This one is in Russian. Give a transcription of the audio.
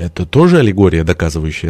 Это тоже аллегория, доказывающая